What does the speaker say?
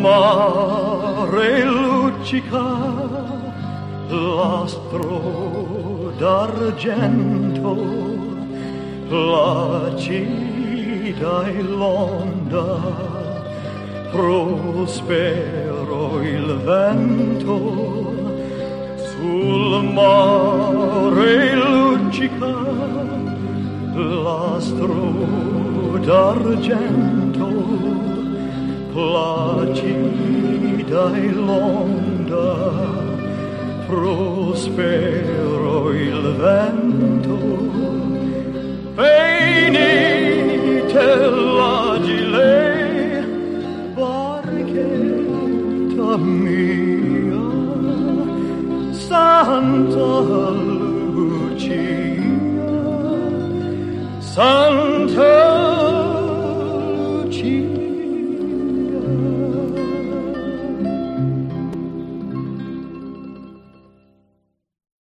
mare luccica l'astro d'argento placida e l'onda prospero il vento. Sul mare luccica l'astro d'argento placida e l'onda prospero il vento. Venite l'agile barchetta mia Santa Lucia Santa